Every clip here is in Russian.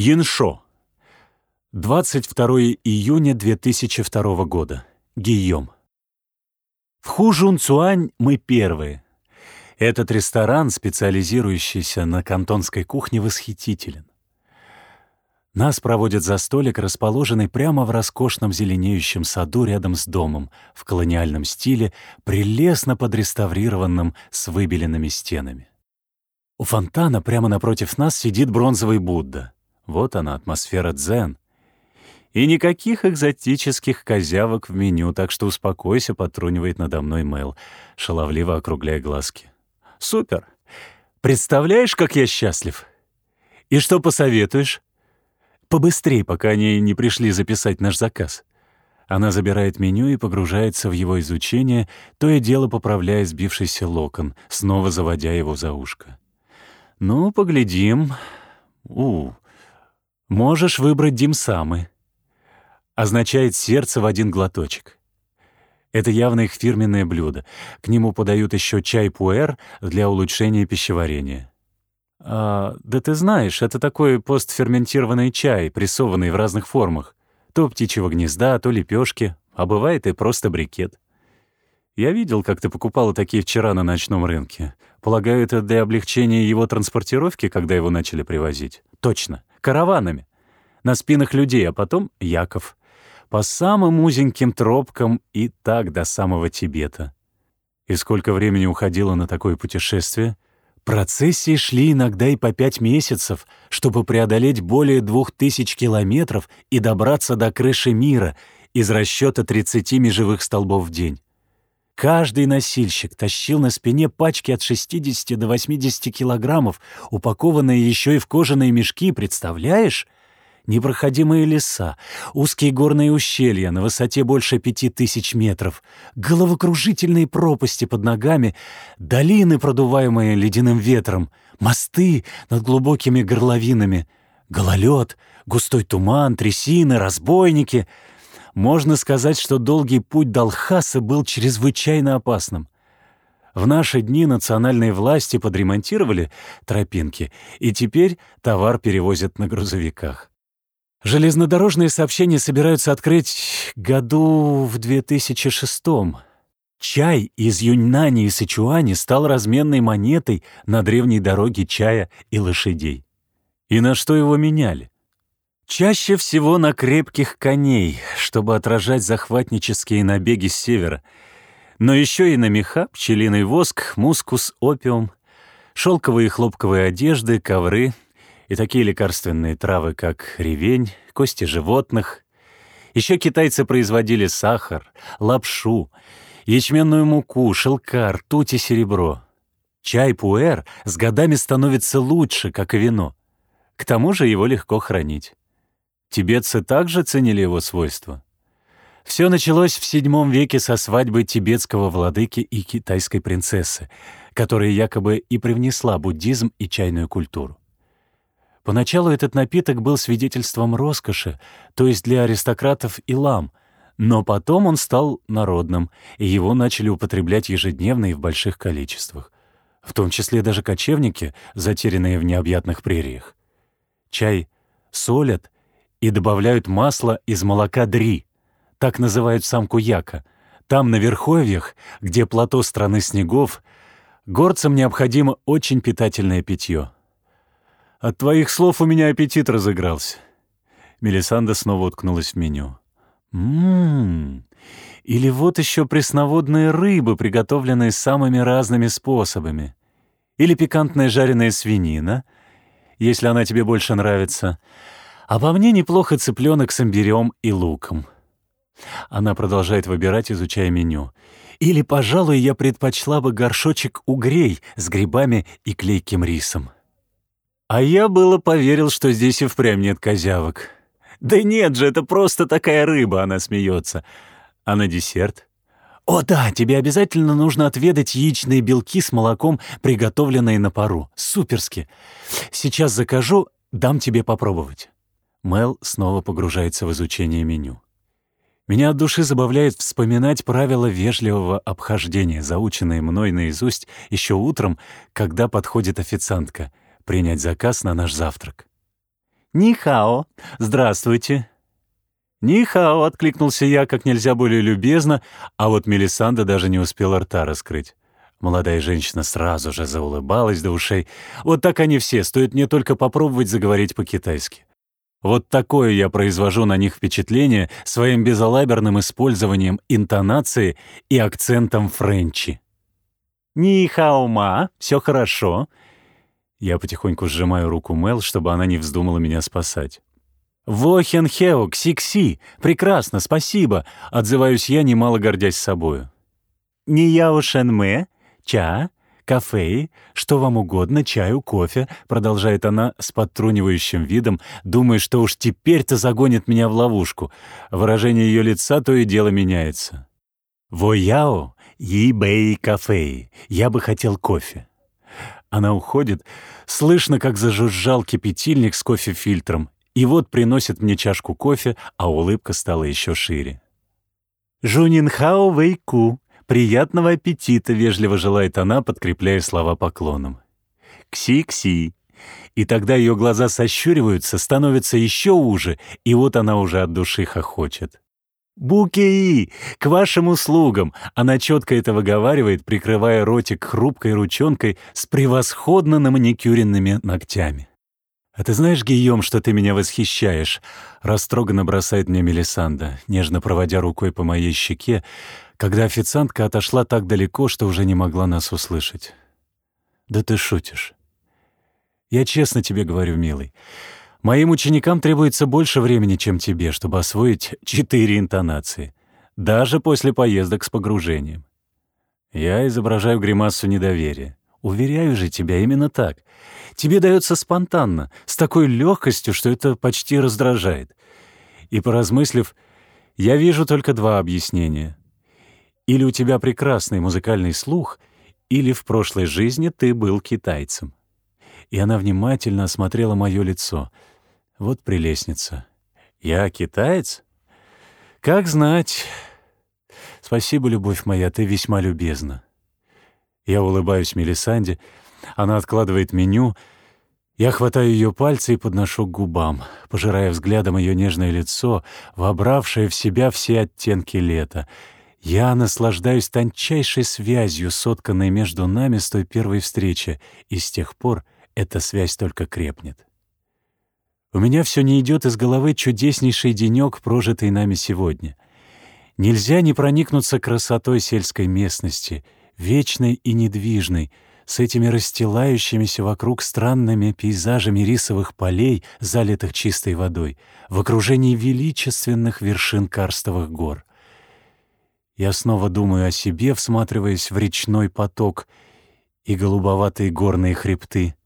Яншо. 22 июня 2002 года. Гийом. В Хужун Цуань мы первые. Этот ресторан, специализирующийся на кантонской кухне, восхитителен. Нас проводят за столик, расположенный прямо в роскошном зеленеющем саду рядом с домом, в колониальном стиле, прелестно подреставрированном с выбеленными стенами. У фонтана прямо напротив нас сидит бронзовый Будда. Вот она, атмосфера дзен. И никаких экзотических козявок в меню, так что успокойся, потрунивает надо мной Мэл, шаловливо округляя глазки. Супер! Представляешь, как я счастлив? И что посоветуешь? Побыстрей, пока они не пришли записать наш заказ. Она забирает меню и погружается в его изучение, то и дело поправляя сбившийся локон, снова заводя его за ушко. «Ну, поглядим. У, Можешь выбрать димсамы. Означает сердце в один глоточек. Это явно их фирменное блюдо. К нему подают еще чай пуэр для улучшения пищеварения. А, да ты знаешь, это такой постферментированный чай, прессованный в разных формах. То птичьего гнезда, то лепешки, а бывает и просто брикет. Я видел, как ты покупала такие вчера на ночном рынке. Полагаю, это для облегчения его транспортировки, когда его начали привозить? Точно караванами. На спинах людей, а потом Яков. По самым узеньким тропкам и так до самого Тибета. И сколько времени уходило на такое путешествие? Процессии шли иногда и по пять месяцев, чтобы преодолеть более двух тысяч километров и добраться до крыши мира из расчета 30 межевых столбов в день. Каждый носильщик тащил на спине пачки от 60 до 80 килограммов, упакованные еще и в кожаные мешки, представляешь? Непроходимые леса, узкие горные ущелья на высоте больше пяти тысяч метров, головокружительные пропасти под ногами, долины, продуваемые ледяным ветром, мосты над глубокими горловинами, гололед, густой туман, трясины, разбойники — можно сказать, что долгий путь до Алхаса был чрезвычайно опасным. В наши дни национальные власти подремонтировали тропинки, и теперь товар перевозят на грузовиках. Железнодорожные сообщения собираются открыть году в 2006 -м. Чай из Юньнани и Сычуани стал разменной монетой на древней дороге чая и лошадей. И на что его меняли? Чаще всего на крепких коней, чтобы отражать захватнические набеги с севера, но еще и на меха, пчелиный воск, мускус, опиум, шелковые и хлопковые одежды, ковры и такие лекарственные травы, как ревень, кости животных. Еще китайцы производили сахар, лапшу, ячменную муку, шелка, ртуть и серебро. Чай пуэр с годами становится лучше, как и вино. К тому же его легко хранить. Тибетцы также ценили его свойства. Все началось в VII веке со свадьбы тибетского владыки и китайской принцессы, которая якобы и привнесла буддизм и чайную культуру. Поначалу этот напиток был свидетельством роскоши, то есть для аристократов и лам, но потом он стал народным, и его начали употреблять ежедневно и в больших количествах, в том числе даже кочевники, затерянные в необъятных прериях. Чай солят и добавляют масло из молока дри, так называют самку яка. Там, на верховьях, где плато страны снегов, горцам необходимо очень питательное питье. От твоих слов у меня аппетит разыгрался. Мелисанда снова уткнулась в меню. Ммм, или вот еще пресноводные рыбы, приготовленные самыми разными способами. Или пикантная жареная свинина, если она тебе больше нравится — а по мне неплохо цыпленок с имбирем и луком. Она продолжает выбирать, изучая меню. Или, пожалуй, я предпочла бы горшочек угрей с грибами и клейким рисом. А я было поверил, что здесь и впрямь нет козявок. Да нет же, это просто такая рыба, она смеется. А на десерт? О да, тебе обязательно нужно отведать яичные белки с молоком, приготовленные на пару. Суперски. Сейчас закажу, дам тебе попробовать. Мел снова погружается в изучение меню. Меня от души забавляет вспоминать правила вежливого обхождения, заученные мной наизусть еще утром, когда подходит официантка, принять заказ на наш завтрак. «Нихао! Здравствуйте!» «Нихао!» — откликнулся я как нельзя более любезно, а вот Мелисанда даже не успела рта раскрыть. Молодая женщина сразу же заулыбалась до ушей. Вот так они все, стоит мне только попробовать заговорить по-китайски. Вот такое я произвожу на них впечатление своим безалаберным использованием интонации и акцентом френчи. «Ни-хао-ма, все хорошо». Я потихоньку сжимаю руку Мел, чтобы она не вздумала меня спасать. «Вохен-хео, кси-кси, прекрасно, спасибо», — отзываюсь я, немало гордясь собою. «Ни-яо-шен-мэ, ча, кафе, что вам угодно, чаю, кофе», — продолжает она с подтрунивающим видом, думая, что уж теперь-то загонит меня в ловушку. Выражение ее лица то и дело меняется. «Во-яо, yi-бэй кафе, я бы хотел кофе». Она уходит, слышно, как зажужжал кипятильник с кофе-фильтром, и вот приносит мне чашку кофе, а улыбка стала еще шире. «Жунинхао вэйку», «Приятного аппетита!» — вежливо желает она, подкрепляя слова поклоном. «Кси-кси!» И тогда ее глаза сощуриваются, становятся еще уже, и вот она уже от души хохочет. «Букеи! К вашим услугам!» Она четко это выговаривает, прикрывая ротик хрупкой ручонкой с превосходно наманикюренными ногтями. «А ты знаешь, Гийом, что ты меня восхищаешь?» Растроганно бросает мне Мелисанда, нежно проводя рукой по моей щеке, когда официантка отошла так далеко, что уже не могла нас услышать. «Да ты шутишь. Я честно тебе говорю, милый, моим ученикам требуется больше времени, чем тебе, чтобы освоить четыре интонации, даже после поездок с погружением. Я изображаю гримасу недоверия. Уверяю же тебя, именно так. Тебе дается спонтанно, с такой легкостью, что это почти раздражает. И поразмыслив, я вижу только два объяснения. Или у тебя прекрасный музыкальный слух, или в прошлой жизни ты был китайцем. И она внимательно осмотрела мое лицо. Вот прелестница. Я китаец? Как знать. Спасибо, любовь моя, ты весьма любезна. Я улыбаюсь Мелисанде, она откладывает меню, я хватаю ее пальцы и подношу к губам, пожирая взглядом ее нежное лицо, вобравшее в себя все оттенки лета — я наслаждаюсь тончайшей связью, сотканной между нами с той первой встречи, и с тех пор эта связь только крепнет. У меня все не идет из головы чудеснейший денек, прожитый нами сегодня. Нельзя не проникнуться красотой сельской местности, вечной и недвижной, с этими расстилающимися вокруг странными пейзажами рисовых полей, залитых чистой водой, в окружении величественных вершин карстовых гор. Я снова думаю о себе, всматриваясь в речной поток и голубоватые горные хребты.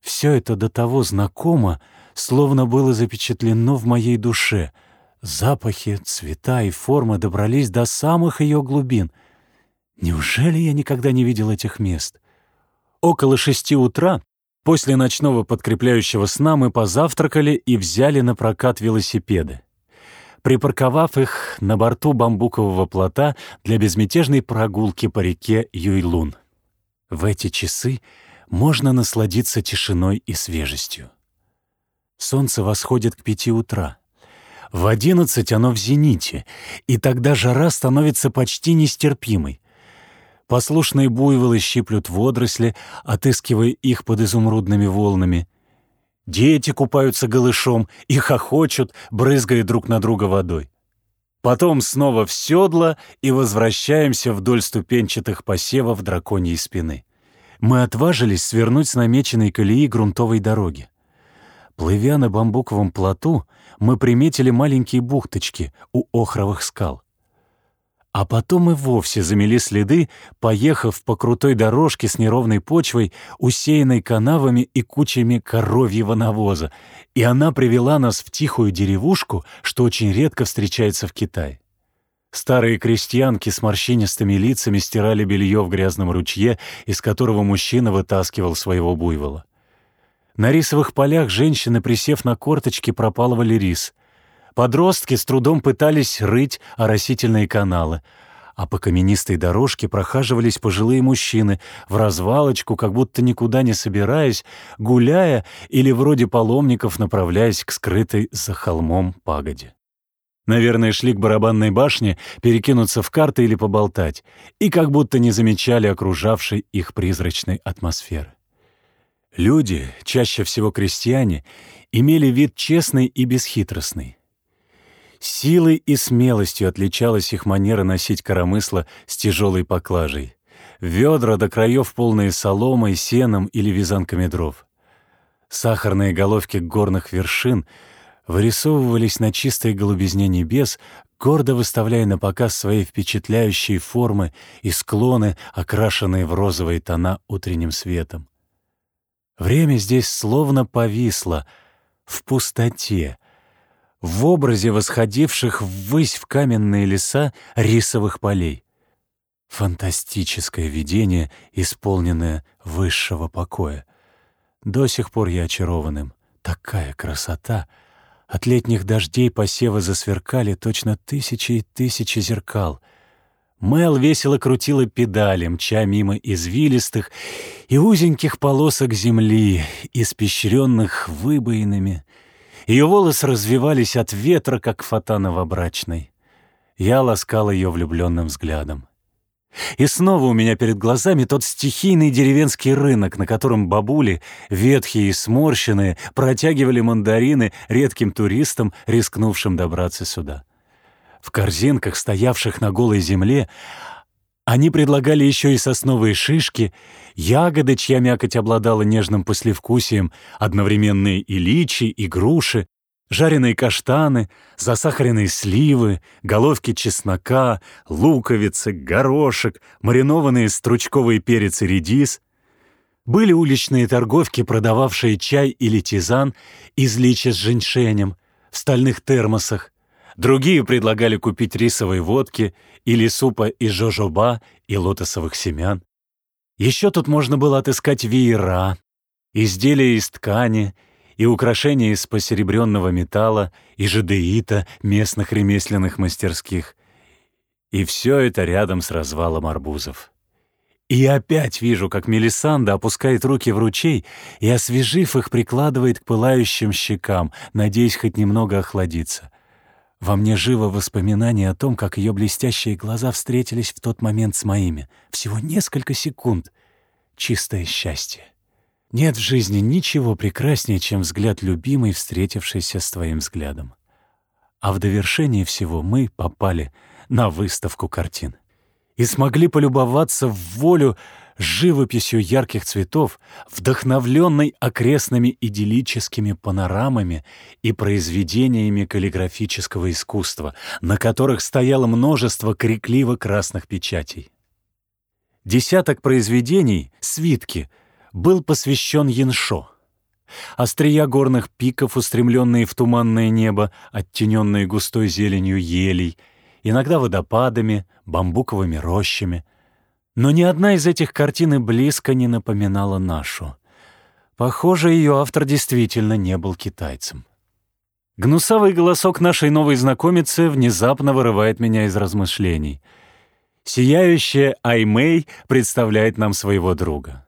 Все это до того знакомо, словно было запечатлено в моей душе. Запахи, цвета и формы добрались до самых ее глубин. Неужели я никогда не видел этих мест? Около шести утра После ночного подкрепляющего сна мы позавтракали и взяли на прокат велосипеды припарковав их на борту бамбукового плота для безмятежной прогулки по реке Юйлун. В эти часы можно насладиться тишиной и свежестью. Солнце восходит к пяти утра. В одиннадцать оно в зените, и тогда жара становится почти нестерпимой. Послушные буйволы щиплют водоросли, отыскивая их под изумрудными волнами — Дети купаются голышом и хохочут, брызгая друг на друга водой. Потом снова в седло и возвращаемся вдоль ступенчатых посевов драконьей спины. Мы отважились свернуть с намеченной колеи грунтовой дороги. Плывя на бамбуковом плоту, мы приметили маленькие бухточки у охровых скал. А потом и вовсе замели следы, поехав по крутой дорожке с неровной почвой, усеянной канавами и кучами коровьего навоза, и она привела нас в тихую деревушку, что очень редко встречается в Китае. Старые крестьянки с морщинистыми лицами стирали белье в грязном ручье, из которого мужчина вытаскивал своего буйвола. На рисовых полях женщины, присев на корточки, пропалывали рис. Подростки с трудом пытались рыть оросительные каналы, а по каменистой дорожке прохаживались пожилые мужчины в развалочку, как будто никуда не собираясь, гуляя или вроде паломников направляясь к скрытой за холмом пагоде. Наверное, шли к барабанной башне перекинуться в карты или поболтать, и как будто не замечали окружавшей их призрачной атмосферы. Люди, чаще всего крестьяне, имели вид честный и бесхитростный. Силой и смелостью отличалась их манера носить коромысло с тяжелой поклажей. Ведра до краев полные соломой, сеном или вязанками дров. Сахарные головки горных вершин — вырисовывались на чистой голубизне небес, гордо выставляя на показ свои впечатляющие формы и склоны, окрашенные в розовые тона утренним светом. Время здесь словно повисло в пустоте, в образе восходивших ввысь в каменные леса рисовых полей. Фантастическое видение, исполненное высшего покоя. До сих пор я очарован им. Такая красота — от летних дождей посевы засверкали точно тысячи и тысячи зеркал. Мел весело крутила педали, мча мимо извилистых и узеньких полосок земли, испещренных выбоинами. Ее волосы развивались от ветра, как фата новобрачной. Я ласкал ее влюбленным взглядом. И снова у меня перед глазами тот стихийный деревенский рынок, на котором бабули, ветхие и сморщенные, протягивали мандарины редким туристам, рискнувшим добраться сюда. В корзинках, стоявших на голой земле, они предлагали еще и сосновые шишки, ягоды, чья мякоть обладала нежным послевкусием, одновременные и личи, и груши, жареные каштаны, засахаренные сливы, головки чеснока, луковицы, горошек, маринованные стручковые перец и редис. Были уличные торговки, продававшие чай или тизан из лича с женьшенем в стальных термосах. Другие предлагали купить рисовой водки или супа из жожоба и лотосовых семян. Еще тут можно было отыскать веера, изделия из ткани — и украшения из посеребренного металла, и жадеита местных ремесленных мастерских. И все это рядом с развалом арбузов. И опять вижу, как Мелисанда опускает руки в ручей и, освежив их, прикладывает к пылающим щекам, надеясь хоть немного охладиться. Во мне живо воспоминание о том, как ее блестящие глаза встретились в тот момент с моими. Всего несколько секунд. Чистое счастье. Нет в жизни ничего прекраснее, чем взгляд любимой, встретившийся с твоим взглядом. А в довершении всего мы попали на выставку картин и смогли полюбоваться в волю живописью ярких цветов, вдохновленной окрестными идиллическими панорамами и произведениями каллиграфического искусства, на которых стояло множество крикливо-красных печатей. Десяток произведений, свитки — был посвящен Яншо. Острия горных пиков, устремленные в туманное небо, оттененные густой зеленью елей, иногда водопадами, бамбуковыми рощами. Но ни одна из этих картин и близко не напоминала нашу. Похоже, ее автор действительно не был китайцем. Гнусавый голосок нашей новой знакомицы внезапно вырывает меня из размышлений. Сияющая Аймэй представляет нам своего друга.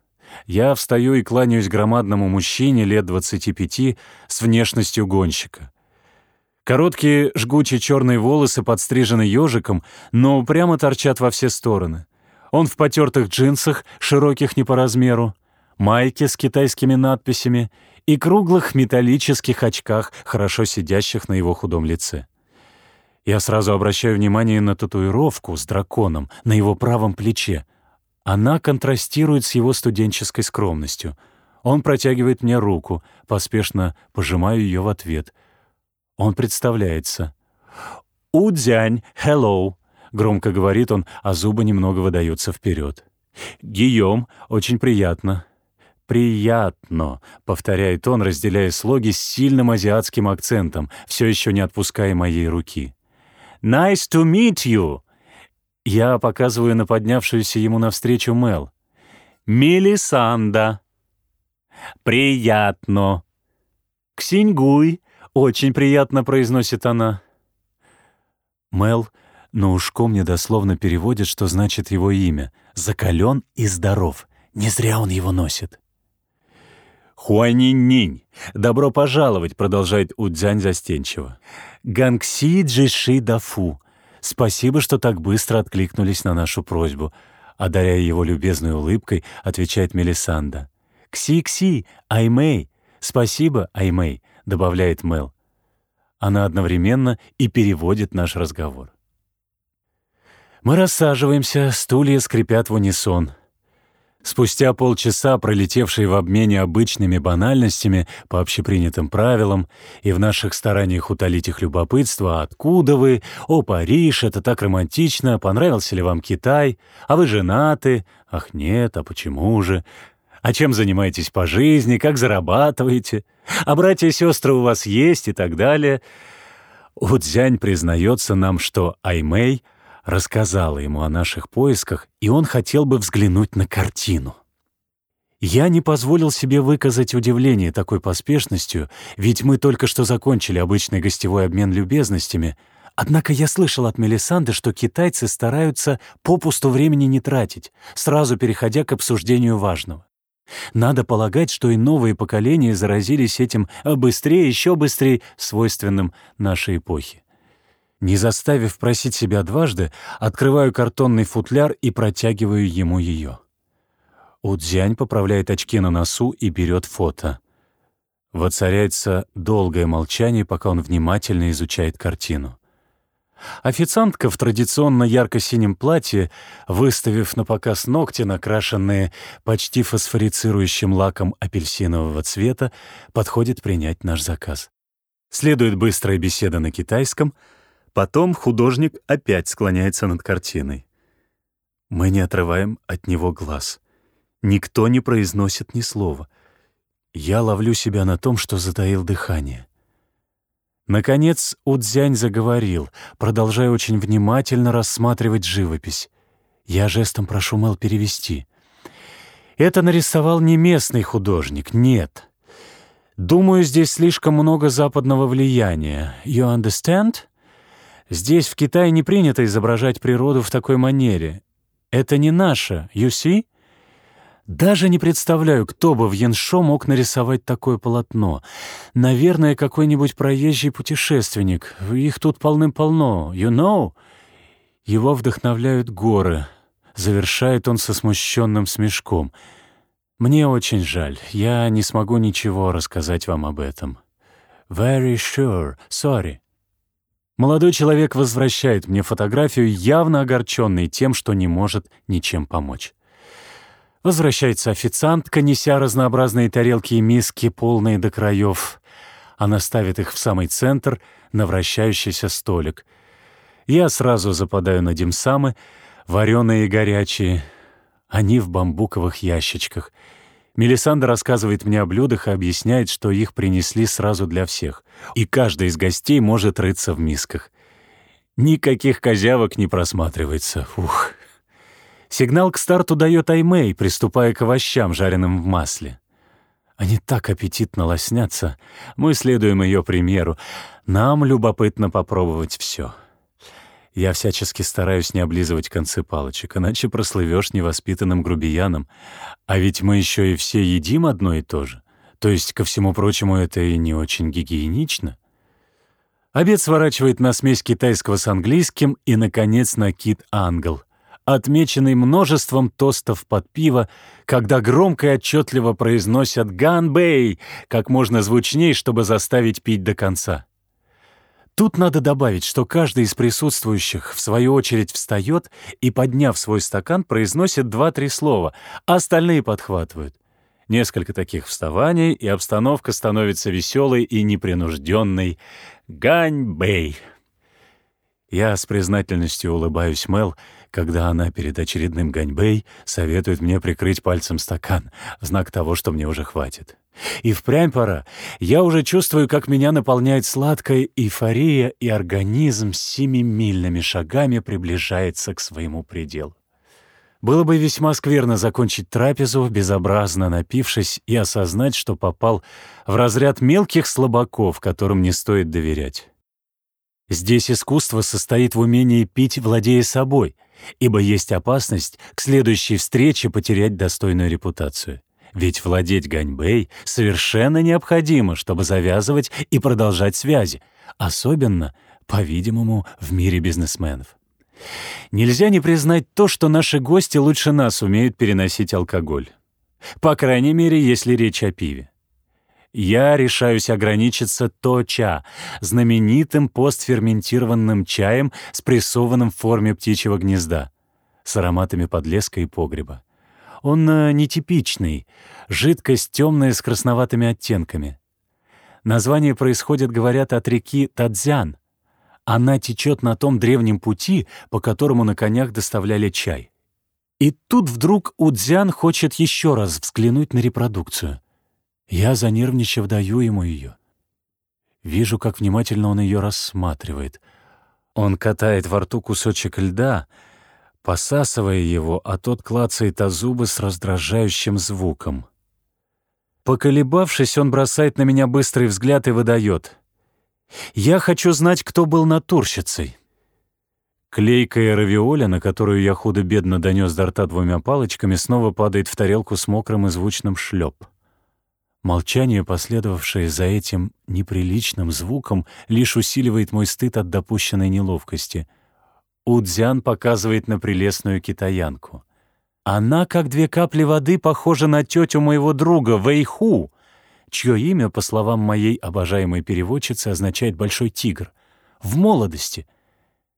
Я встаю и кланяюсь громадному мужчине лет 25 с внешностью гонщика. Короткие жгучие черные волосы подстрижены ежиком, но прямо торчат во все стороны. Он в потертых джинсах, широких не по размеру, майке с китайскими надписями и круглых металлических очках, хорошо сидящих на его худом лице. Я сразу обращаю внимание на татуировку с драконом на его правом плече — она контрастирует с его студенческой скромностью. Он протягивает мне руку, поспешно пожимаю ее в ответ. Он представляется. «Удзянь, hello!» — громко говорит он, а зубы немного выдаются вперед. «Гийом, очень приятно». «Приятно», — повторяет он, разделяя слоги с сильным азиатским акцентом, все еще не отпуская моей руки. «Nice to meet you!» Я показываю на поднявшуюся ему навстречу Мел. «Мелисанда». «Приятно». «Ксиньгуй». «Очень приятно», — произносит она. Мел но ушко мне дословно переводит, что значит его имя. Закален и здоров. Не зря он его носит. «Хуанинь-нинь! Добро пожаловать!» — продолжает Удзянь застенчиво. «Гангси джиши дафу! Спасибо, что так быстро откликнулись на нашу просьбу!» Одаряя его любезной улыбкой, отвечает Мелисанда. «Кси-кси! Аймэй! Спасибо, Аймэй!» — добавляет Мел. Она одновременно и переводит наш разговор. Мы рассаживаемся, стулья скрипят в унисон. Спустя полчаса, пролетевшие в обмене обычными банальностями по общепринятым правилам и в наших стараниях утолить их любопытство, откуда вы, о, Париж, это так романтично, понравился ли вам Китай, а вы женаты, ах нет, а почему же, а чем занимаетесь по жизни, как зарабатываете, а братья и сестры у вас есть? и так далее. Удзянь признается нам, что Аймэй — рассказала ему о наших поисках, и он хотел бы взглянуть на картину. Я не позволил себе выказать удивление такой поспешностью, ведь мы только что закончили обычный гостевой обмен любезностями, однако я слышал от Мелисанды, что китайцы стараются попусту времени не тратить, сразу переходя к обсуждению важного. Надо полагать, что и новые поколения заразились этим быстрее, еще быстрее, свойственным нашей эпохе. Не заставив просить себя дважды, открываю картонный футляр и протягиваю ему ее. Удзянь поправляет очки на носу и берет фото. Воцаряется долгое молчание, пока он внимательно изучает картину. Официантка в традиционно ярко-синем платье, выставив на показ ногти, накрашенные почти фосфорицирующим лаком апельсинового цвета, подходит принять наш заказ. Следует быстрая беседа на китайском — Потом художник опять склоняется над картиной. Мы не отрываем от него глаз. Никто не произносит ни слова. Я ловлю себя на том, что затаил дыхание. Наконец Удзянь заговорил, продолжая очень внимательно рассматривать живопись. Я жестом прошу Мэл перевести. Это нарисовал не местный художник, нет. Думаю, здесь слишком много западного влияния. You understand? Здесь, в Китае, не принято изображать природу в такой манере. Это не наше, you see? Даже не представляю, кто бы в Яншо мог нарисовать такое полотно. Наверное, какой-нибудь проезжий путешественник. Их тут полным-полно, you know? Его вдохновляют горы. Завершает он со смущенным смешком. Мне очень жаль, я не смогу ничего рассказать вам об этом. Very sure, sorry. Молодой человек возвращает мне фотографию, явно огорченный тем, что не может ничем помочь. Возвращается официантка, неся разнообразные тарелки и миски, полные до краев. Она ставит их в самый центр, на вращающийся столик. Я сразу западаю на димсамы, вареные и горячие. Они в бамбуковых ящичках — Мелисанда рассказывает мне о блюдах и объясняет, что их принесли сразу для всех, и каждый из гостей может рыться в мисках. Никаких козявок не просматривается. Ух. Сигнал к старту дает Аймэй, приступая к овощам, жареным в масле. Они так аппетитно лоснятся. Мы следуем ее примеру. Нам любопытно попробовать все. Я всячески стараюсь не облизывать концы палочек, иначе прослывешь невоспитанным грубияном. А ведь мы еще и все едим одно и то же. То есть, ко всему прочему, это и не очень гигиенично. Обед сворачивает на смесь китайского с английским и, наконец, на кит-англ, отмеченный множеством тостов под пиво, когда громко и отчетливо произносят «Ганбэй» как можно звучней, чтобы заставить пить до конца. Тут надо добавить, что каждый из присутствующих, в свою очередь, встает и, подняв свой стакан, произносит два-три слова, а остальные подхватывают. Несколько таких вставаний, и обстановка становится веселой и непринужденной. Ганьбэй! Я с признательностью улыбаюсь Мел, когда она перед очередным ганьбэй советует мне прикрыть пальцем стакан, в знак того, что мне уже хватит. И впрямь пора. Я уже чувствую, как меня наполняет сладкая эйфория, и организм семимильными шагами приближается к своему пределу. Было бы весьма скверно закончить трапезу, безобразно напившись, и осознать, что попал в разряд мелких слабаков, которым не стоит доверять. Здесь искусство состоит в умении пить, владея собой, ибо есть опасность к следующей встрече потерять достойную репутацию. Ведь владеть ганьбэй совершенно необходимо, чтобы завязывать и продолжать связи, особенно, по-видимому, в мире бизнесменов. Нельзя не признать то, что наши гости лучше нас умеют переносить алкоголь. По крайней мере, если речь о пиве я решаюсь ограничиться то-ча, знаменитым постферментированным чаем, спрессованным в форме птичьего гнезда, с ароматами подлеска и погреба. Он э, нетипичный, жидкость темная с красноватыми оттенками. Название происходит, говорят, от реки Тадзян. Она течет на том древнем пути, по которому на конях доставляли чай. И тут вдруг Удзян хочет еще раз взглянуть на репродукцию — я, занервничав, даю ему ее. Вижу, как внимательно он ее рассматривает. Он катает во рту кусочек льда, посасывая его, а тот клацает о зубы с раздражающим звуком. Поколебавшись, он бросает на меня быстрый взгляд и выдает. «Я хочу знать, кто был натурщицей». Клейкая равиоля, на которую я худо-бедно донес до рта двумя палочками, снова падает в тарелку с мокрым и звучным шлеп. Молчание, последовавшее за этим неприличным звуком, лишь усиливает мой стыд от допущенной неловкости. Удзян показывает на прелестную китаянку. Она, как две капли воды, похожа на тетю моего друга Вэйху, чье имя, по словам моей обожаемой переводчицы, означает «большой тигр». В молодости.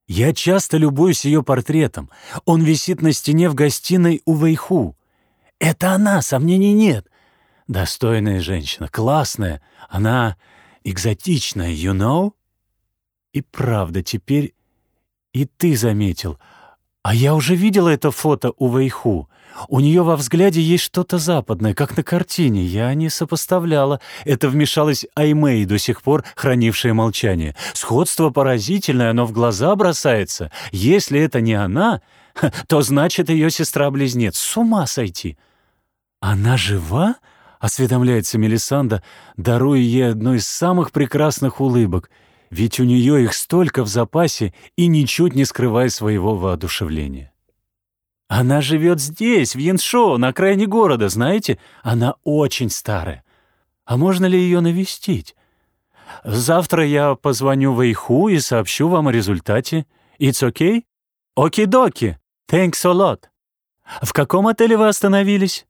Я часто любуюсь ее портретом. Он висит на стене в гостиной у Вэйху. Это она, сомнений нет. Достойная женщина, классная. Она экзотичная, you know? И правда, теперь и ты заметил. А я уже видела это фото у Вэйху. У нее во взгляде есть что-то западное, как на картине. Я не сопоставляла. Это вмешалась Аймэй, до сих пор хранившая молчание. Сходство поразительное, оно в глаза бросается. Если это не она, то значит ее сестра-близнец. С ума сойти. Она жива? Осведомляется Мелисанда, даруя ей одну из самых прекрасных улыбок, ведь у нее их столько в запасе и ничуть не скрывая своего воодушевления. Она живет здесь, в Яншоу, на окраине города, знаете? Она очень старая. А можно ли ее навестить? Завтра я позвоню Вэйху и сообщу вам о результате. It's okay? Оки-доки. Thanks a lot. В каком отеле вы остановились?